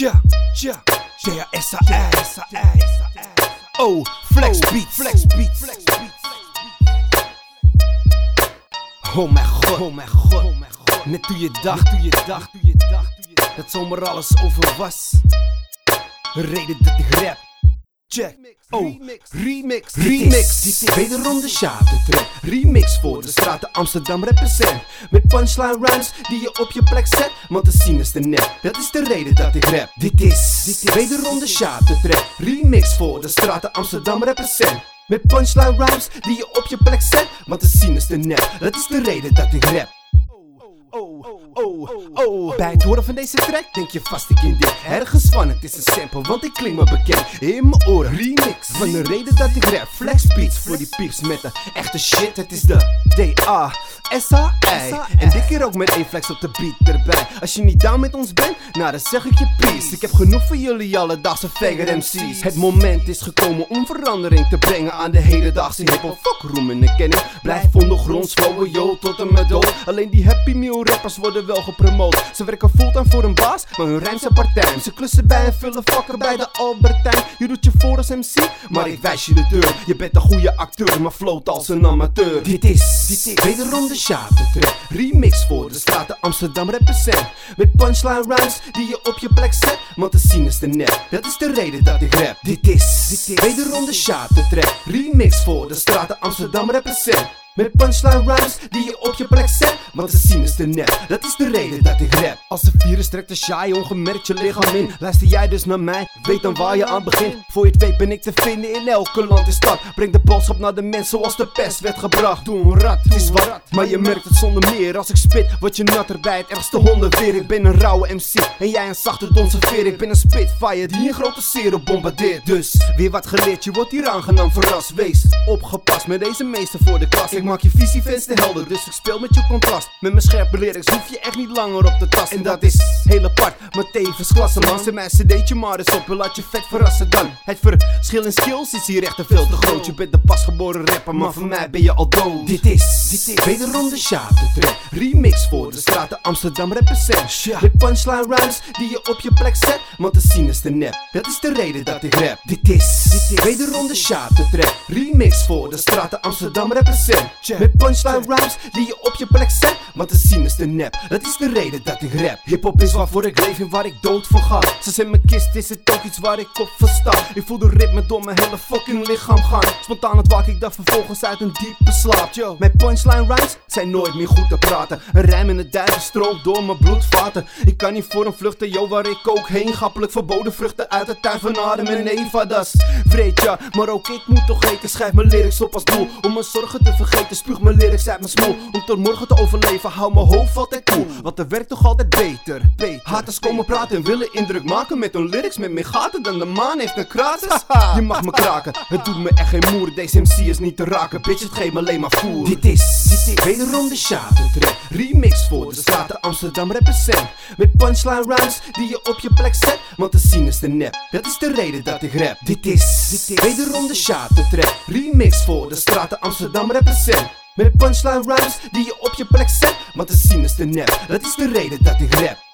Ja, ja, ja, S-A-I, Oh, flex beat, flex beat, flex beat. Oh mijn god, oh mijn god, oh mijn god. Net toen je dacht, toen je dacht, toen je dacht, dat zomaar alles over was. Reden dat ik rap. Check. Oh, remix, remix. Dit is wederom de Schatertrek. Remix voor de straten Amsterdam represent. Met punchline rhymes die je op je plek zet. Want te zien is de net. Dat is de reden dat ik rap. Dit is, dit is wederom de Schatertrek. Remix voor de straten Amsterdam represent. Met punchline rhymes die je op je plek zet. Want te zien is de net. Dat is de reden dat ik rap. Oh, oh, oh. Bij het horen van deze track denk je vast ik in dit ergens van. Het is een sample, want ik klink me bekend in mijn oren. Remix van de reden dat ik rap. Flex beats voor die pieps met de echte shit. Het is de D-A. S-A-I En dit keer ook met één flex op de beat erbij Als je niet down met ons bent, nou dan zeg ik je peace Ik heb genoeg voor jullie alledaagse faggot MC's Het moment is gekomen om verandering te brengen aan de hedendaagse hiphop Fuck roem en erkenning Blijf ondergronds flowen, yo, tot en met dood Alleen die Happy Meal rappers worden wel gepromoot Ze werken fulltime voor een baas, maar hun rijm zijn partij Ze klussen bij en vullen vakken bij de Albertijn Je doet je voor als MC, maar ik wijs je de deur Je bent een goede acteur, maar float als een amateur Dit is, dit is wederom de Schatertrek. Remix voor de straten Amsterdam represent. Met punchline rhymes die je op je plek zet. Want te zien is de net, dat is de reden dat ik rap. Dit is, dit is wederom de Schatertrek. Remix voor de straten Amsterdam represent. Met punchline rhymes die je op je plek zet. Want te zien is de net, dat is de reden dat ik rap. Als een virus trekt de shy ongemerkt je lichaam in. Luister jij dus naar mij, weet dan waar je aan begint. Voor je het weet ben ik te vinden in elke land en stad. Breng de boodschap naar de mensen zoals de pest werd gebracht. Doe een rat, het is wat. Maar je merkt het zonder meer. Als ik spit, word je natter bij het ergste hondenweer. Ik ben een rauwe MC en jij een zachte donse veer. Ik ben een spitfire die een grote serum bombardeert. Dus weer wat geleerd, je wordt hier aangenaam verrast. Wees opgepast met deze meester voor de klas. Ik maak je visie te helder, dus ik speel met je contrast. Met mijn scherpe lyrics hoef je echt niet langer op te tasten. En dat is heel apart, maar tevens klasse man. Zet mijn cd'tje maar eens op en laat je vet verrassen dan. Het verschil in skills is hier echt te veel te groot. Je bent de pasgeboren rapper, maar voor mij ben je al dood. Dit is, dit is wederom de Schatertrek. Remix voor de straten Amsterdam represent. Met punchline rhymes die je op je plek zet. Want te zien is de nep, dat is de reden dat ik rap. Dit is, dit is wederom de Schatertrek. Remix voor de straten Amsterdam represent. Met punchline rhymes die je op je plek zet. Want te zien is de nep, dat is de reden dat ik rap. Hip-hop is waarvoor ik leef en waar ik dood voor ga. Zoals in mijn kist is het ook iets waar ik op versta. Ik voel de ritme door mijn hele fucking lichaam gaan. Spontaan ontwaak ik dan vervolgens uit een diepe slaap. Yo. Mijn punchline rhymes zijn nooit meer goed te praten. Een rijm in de duiven stroomt door mijn bloedvaten. Ik kan niet voor een vluchten, yo, waar ik ook heen. Gappelijk verboden vruchten uit de tuin van Adem en Eva. Das vreed ja, maar ook ik moet toch eten. Schrijf mijn lyrics op als doel om mijn zorgen te vergeten. Spuug mijn lyrics uit mijn smoel om tot morgen te overleven. Hou mijn hoofd altijd cool, want er werkt toch altijd beter. beter. Haters komen praten en willen indruk maken met hun lyrics met meer gaten dan de maan heeft een krater. Je mag me kraken, het doet me echt geen moer. Deze MC is niet te raken, bitch, het geeft me alleen maar voer. Dit is, dit is wederom de. Remix voor de straten Amsterdam represent. Met punchline rhymes die je op je plek zet. Want te zien is de nep, dat is de reden dat ik rap. Dit is, dit is wederom de Schatertrek. Remix voor de straten Amsterdam represent. Met punchline rhymes die je op je plek zet. Want te zien is de nep, dat is de reden dat ik rap.